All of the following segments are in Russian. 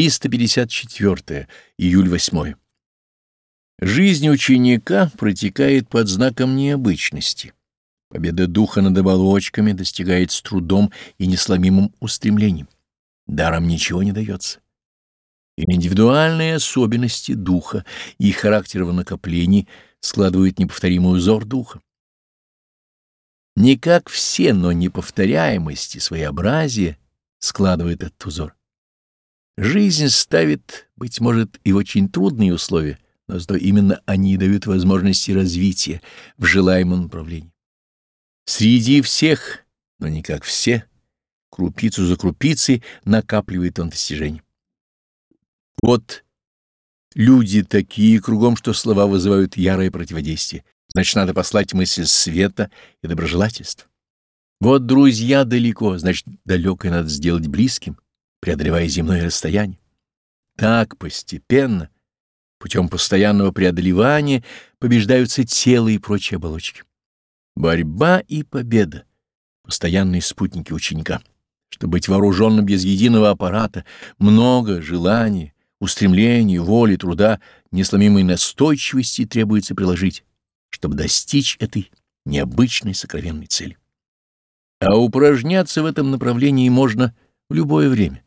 354. Июль 8. Жизнь ученика протекает под знаком необычности. Победа духа над оболочками достигает с трудом и несломимым устремлением. Даром ничего не дается. Индивидуальные особенности духа и характер его накоплений складывают неповторимый узор духа. Не как все, но неповторяемость и своеобразие складывает этот узор. Жизнь ставит, быть может, и очень трудные условия, но зато именно они дают возможности развития в желаемом направлении. Среди всех, но не как все, крупицу за крупицей накапливает он достижение. Вот люди такие кругом, что слова вызывают ярое противодействие. Значит, надо послать мысль света и доброжелательства. Вот друзья далеко, значит, далекое надо сделать близким преодолевая земное расстояние. Так постепенно, путем постоянного преодолевания, побеждаются тело и прочие оболочки. Борьба и победа — постоянные спутники ученика. Чтобы быть вооруженным без единого аппарата, много желаний, устремлений, воли, труда, несломимой настойчивости требуется приложить, чтобы достичь этой необычной сокровенной цели. А упражняться в этом направлении можно в любое время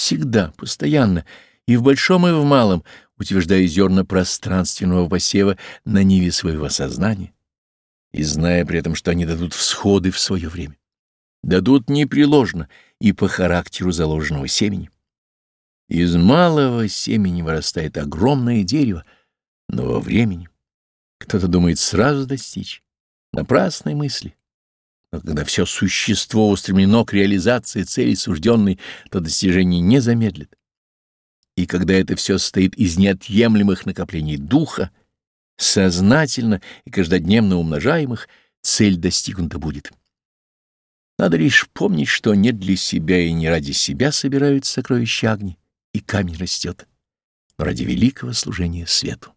всегда, постоянно, и в большом, и в малом, утверждая зерна пространственного посева на ниве своего сознания, и зная при этом, что они дадут всходы в свое время. Дадут непреложно и по характеру заложенного семени. Из малого семени вырастает огромное дерево нового времени. Кто-то думает сразу достичь. Напрасной мысли. Но когда все существо устремлено к реализации цели сужденной, то достижение не замедлит. И когда это все состоит из неотъемлемых накоплений духа, сознательно и каждодневно умножаемых, цель достигнута будет. Надо лишь помнить, что не для себя и не ради себя собираются сокровища огни, и камень растет, но ради великого служения свету.